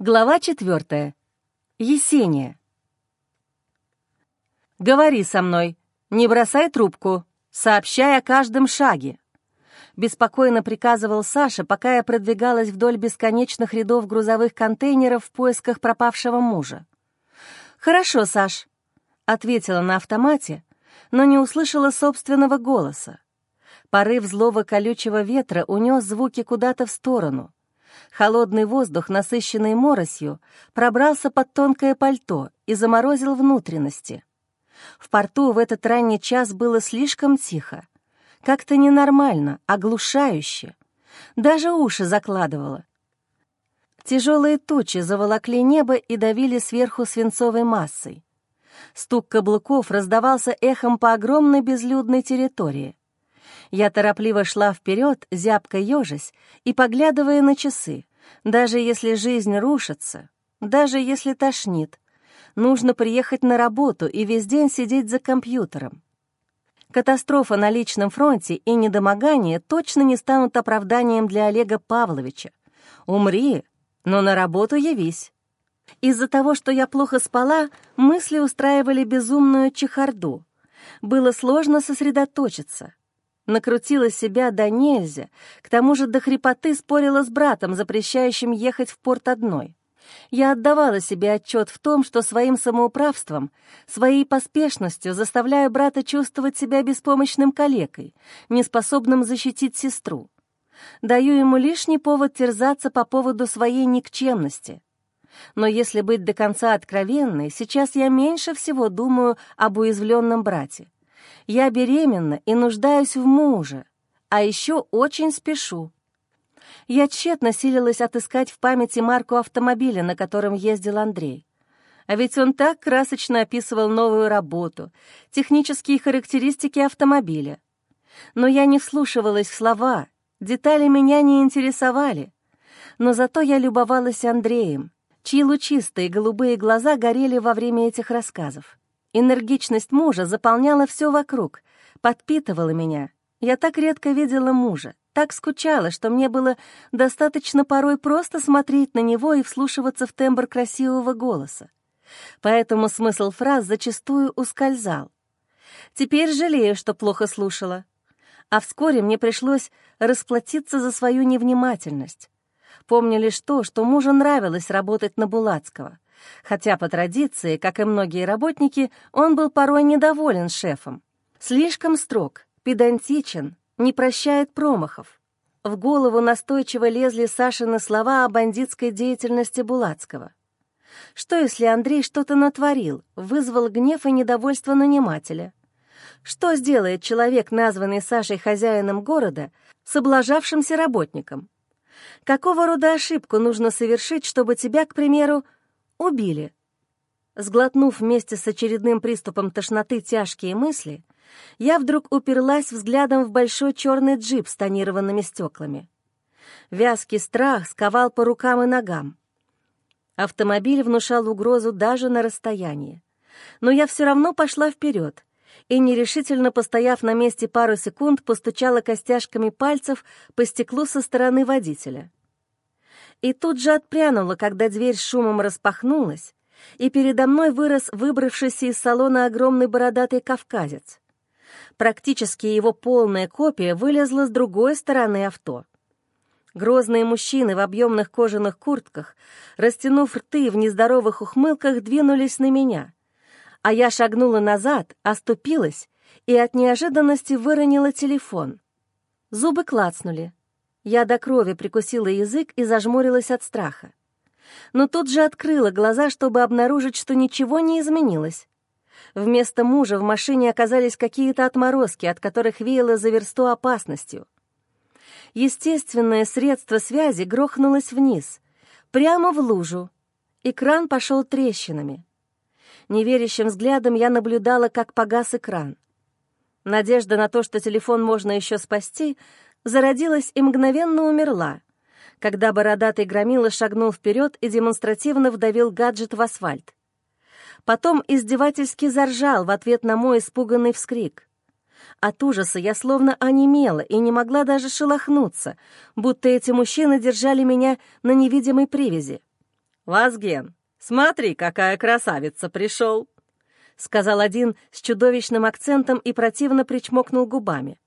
Глава четвертая. Есения. «Говори со мной, не бросай трубку, сообщай о каждом шаге», — беспокойно приказывал Саша, пока я продвигалась вдоль бесконечных рядов грузовых контейнеров в поисках пропавшего мужа. «Хорошо, Саш», — ответила на автомате, но не услышала собственного голоса. Порыв злого колючего ветра унес звуки куда-то в сторону — Холодный воздух, насыщенный моросью, пробрался под тонкое пальто и заморозил внутренности. В порту в этот ранний час было слишком тихо. Как-то ненормально, оглушающе. Даже уши закладывало. Тяжелые тучи заволокли небо и давили сверху свинцовой массой. Стук каблуков раздавался эхом по огромной безлюдной территории. Я торопливо шла вперед, зябко ежась и поглядывая на часы. Даже если жизнь рушится, даже если тошнит, нужно приехать на работу и весь день сидеть за компьютером. Катастрофа на личном фронте и недомогание точно не станут оправданием для Олега Павловича. Умри, но на работу явись. Из-за того, что я плохо спала, мысли устраивали безумную чехарду. Было сложно сосредоточиться. Накрутила себя до нельзя, к тому же до хрипоты спорила с братом, запрещающим ехать в порт одной. Я отдавала себе отчет в том, что своим самоуправством, своей поспешностью заставляю брата чувствовать себя беспомощным калекой, неспособным защитить сестру. Даю ему лишний повод терзаться по поводу своей никчемности. Но если быть до конца откровенной, сейчас я меньше всего думаю об уязвленном брате. Я беременна и нуждаюсь в муже, а еще очень спешу. Я тщетно силилась отыскать в памяти марку автомобиля, на котором ездил Андрей. А ведь он так красочно описывал новую работу, технические характеристики автомобиля. Но я не вслушивалась в слова, детали меня не интересовали. Но зато я любовалась Андреем, чьи лучистые голубые глаза горели во время этих рассказов. Энергичность мужа заполняла все вокруг, подпитывала меня. Я так редко видела мужа, так скучала, что мне было достаточно порой просто смотреть на него и вслушиваться в тембр красивого голоса. Поэтому смысл фраз зачастую ускользал. Теперь жалею, что плохо слушала. А вскоре мне пришлось расплатиться за свою невнимательность. Помню лишь то, что мужу нравилось работать на Булацкого — хотя по традиции, как и многие работники, он был порой недоволен шефом. Слишком строг, педантичен, не прощает промахов. В голову настойчиво лезли Сашины слова о бандитской деятельности Булацкого. Что, если Андрей что-то натворил, вызвал гнев и недовольство нанимателя? Что сделает человек, названный Сашей хозяином города, с облажавшимся работником? Какого рода ошибку нужно совершить, чтобы тебя, к примеру, убили. Сглотнув вместе с очередным приступом тошноты тяжкие мысли, я вдруг уперлась взглядом в большой черный джип с тонированными стеклами. Вязкий страх сковал по рукам и ногам. Автомобиль внушал угрозу даже на расстоянии. Но я все равно пошла вперед и, нерешительно постояв на месте пару секунд, постучала костяшками пальцев по стеклу со стороны водителя и тут же отпрянула, когда дверь шумом распахнулась, и передо мной вырос выбравшийся из салона огромный бородатый кавказец. Практически его полная копия вылезла с другой стороны авто. Грозные мужчины в объемных кожаных куртках, растянув рты в нездоровых ухмылках, двинулись на меня. А я шагнула назад, оступилась и от неожиданности выронила телефон. Зубы клацнули. Я до крови прикусила язык и зажмурилась от страха. Но тут же открыла глаза, чтобы обнаружить, что ничего не изменилось. Вместо мужа в машине оказались какие-то отморозки, от которых веяло за версту опасностью. Естественное средство связи грохнулось вниз, прямо в лужу. Экран пошел трещинами. Неверящим взглядом я наблюдала, как погас экран. Надежда на то, что телефон можно еще спасти, зародилась и мгновенно умерла, когда бородатый громила шагнул вперед и демонстративно вдавил гаджет в асфальт. Потом издевательски заржал в ответ на мой испуганный вскрик. От ужаса я словно онемела и не могла даже шелохнуться, будто эти мужчины держали меня на невидимой привязи. Вазген, смотри, какая красавица пришел!» — сказал один с чудовищным акцентом и противно причмокнул губами.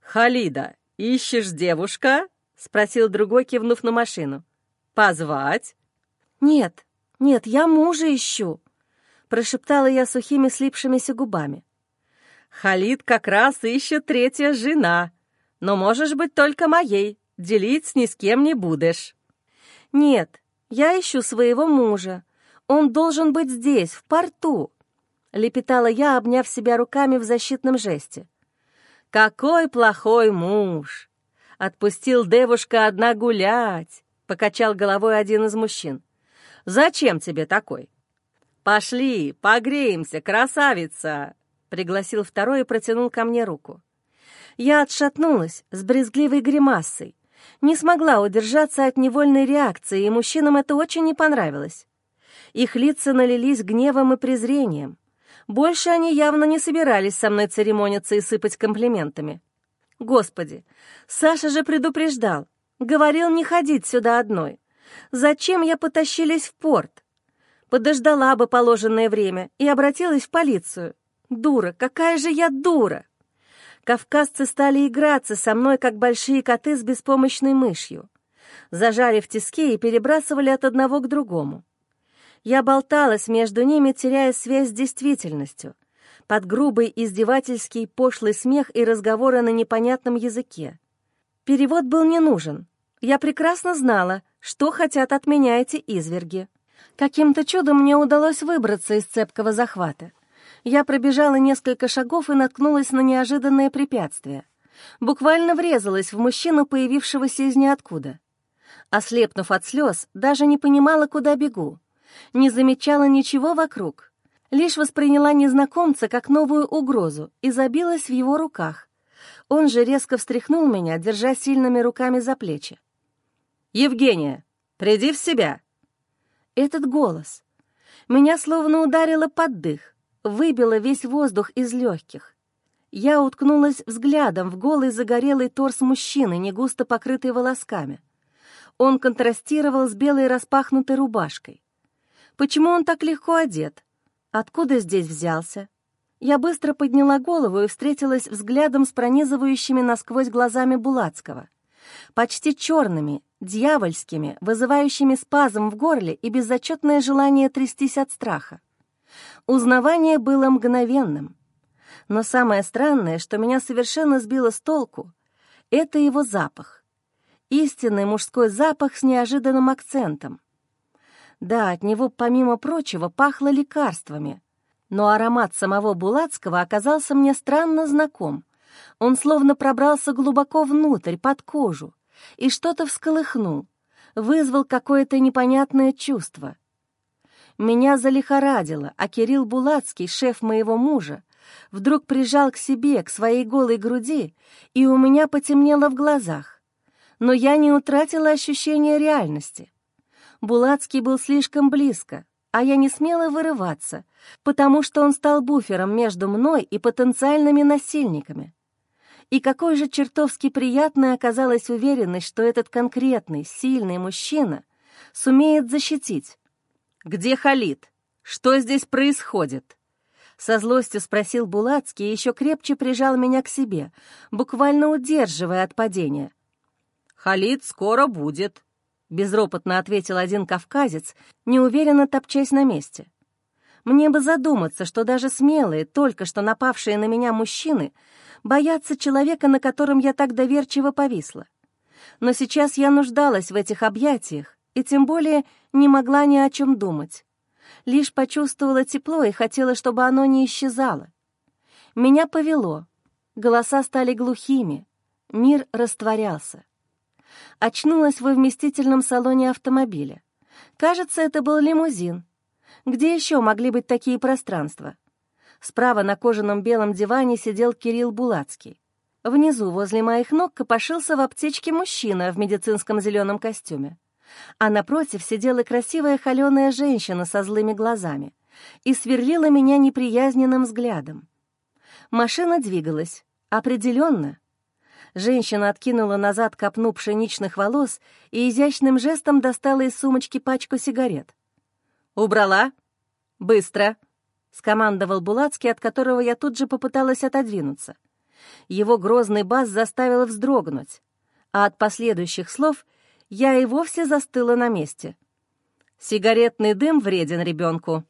«Халида, ищешь девушка?» — спросил другой, кивнув на машину. «Позвать?» «Нет, нет, я мужа ищу», — прошептала я сухими слипшимися губами. «Халид как раз ищет третья жена, но можешь быть только моей, делить ни с кем не будешь». «Нет, я ищу своего мужа. Он должен быть здесь, в порту», — лепетала я, обняв себя руками в защитном жесте. «Какой плохой муж! Отпустил девушка одна гулять!» — покачал головой один из мужчин. «Зачем тебе такой?» «Пошли, погреемся, красавица!» — пригласил второй и протянул ко мне руку. Я отшатнулась с брезгливой гримасой. Не смогла удержаться от невольной реакции, и мужчинам это очень не понравилось. Их лица налились гневом и презрением. Больше они явно не собирались со мной церемониться и сыпать комплиментами. Господи, Саша же предупреждал, говорил не ходить сюда одной. Зачем я потащились в порт? Подождала бы положенное время и обратилась в полицию. Дура, какая же я дура! Кавказцы стали играться со мной, как большие коты с беспомощной мышью. Зажали в тиски и перебрасывали от одного к другому. Я болталась между ними, теряя связь с действительностью, под грубый издевательский пошлый смех и разговоры на непонятном языке. Перевод был не нужен. Я прекрасно знала, что хотят от меня эти изверги. Каким-то чудом мне удалось выбраться из цепкого захвата. Я пробежала несколько шагов и наткнулась на неожиданное препятствие. Буквально врезалась в мужчину, появившегося из ниоткуда. Ослепнув от слез, даже не понимала, куда бегу не замечала ничего вокруг, лишь восприняла незнакомца как новую угрозу и забилась в его руках. Он же резко встряхнул меня, держа сильными руками за плечи. «Евгения, приди в себя!» Этот голос. Меня словно ударило под дых, выбило весь воздух из легких. Я уткнулась взглядом в голый загорелый торс мужчины, не густо покрытый волосками. Он контрастировал с белой распахнутой рубашкой. Почему он так легко одет? Откуда здесь взялся? Я быстро подняла голову и встретилась взглядом с пронизывающими насквозь глазами Булацкого. Почти черными, дьявольскими, вызывающими спазм в горле и безотчетное желание трястись от страха. Узнавание было мгновенным. Но самое странное, что меня совершенно сбило с толку, это его запах. Истинный мужской запах с неожиданным акцентом. Да, от него, помимо прочего, пахло лекарствами. Но аромат самого Булацкого оказался мне странно знаком. Он словно пробрался глубоко внутрь, под кожу, и что-то всколыхнул, вызвал какое-то непонятное чувство. Меня залихорадило, а Кирилл Булацкий, шеф моего мужа, вдруг прижал к себе, к своей голой груди, и у меня потемнело в глазах. Но я не утратила ощущения реальности. Булацкий был слишком близко, а я не смела вырываться, потому что он стал буфером между мной и потенциальными насильниками. И какой же чертовски приятной оказалась уверенность, что этот конкретный, сильный мужчина сумеет защитить. «Где Халид? Что здесь происходит?» Со злостью спросил Булацкий и еще крепче прижал меня к себе, буквально удерживая от падения. «Халид скоро будет», — безропотно ответил один кавказец, неуверенно топчась на месте. «Мне бы задуматься, что даже смелые, только что напавшие на меня мужчины боятся человека, на котором я так доверчиво повисла. Но сейчас я нуждалась в этих объятиях и тем более не могла ни о чем думать. Лишь почувствовала тепло и хотела, чтобы оно не исчезало. Меня повело, голоса стали глухими, мир растворялся. Очнулась во вместительном салоне автомобиля. Кажется, это был лимузин. Где еще могли быть такие пространства? Справа на кожаном белом диване сидел Кирилл Булацкий. Внизу, возле моих ног, копошился в аптечке мужчина в медицинском зеленом костюме. А напротив сидела красивая холеная женщина со злыми глазами и сверлила меня неприязненным взглядом. Машина двигалась. Определенно. Женщина откинула назад копну пшеничных волос и изящным жестом достала из сумочки пачку сигарет. «Убрала? Быстро!» — скомандовал Булацкий, от которого я тут же попыталась отодвинуться. Его грозный бас заставил вздрогнуть, а от последующих слов я и вовсе застыла на месте. «Сигаретный дым вреден ребенку»,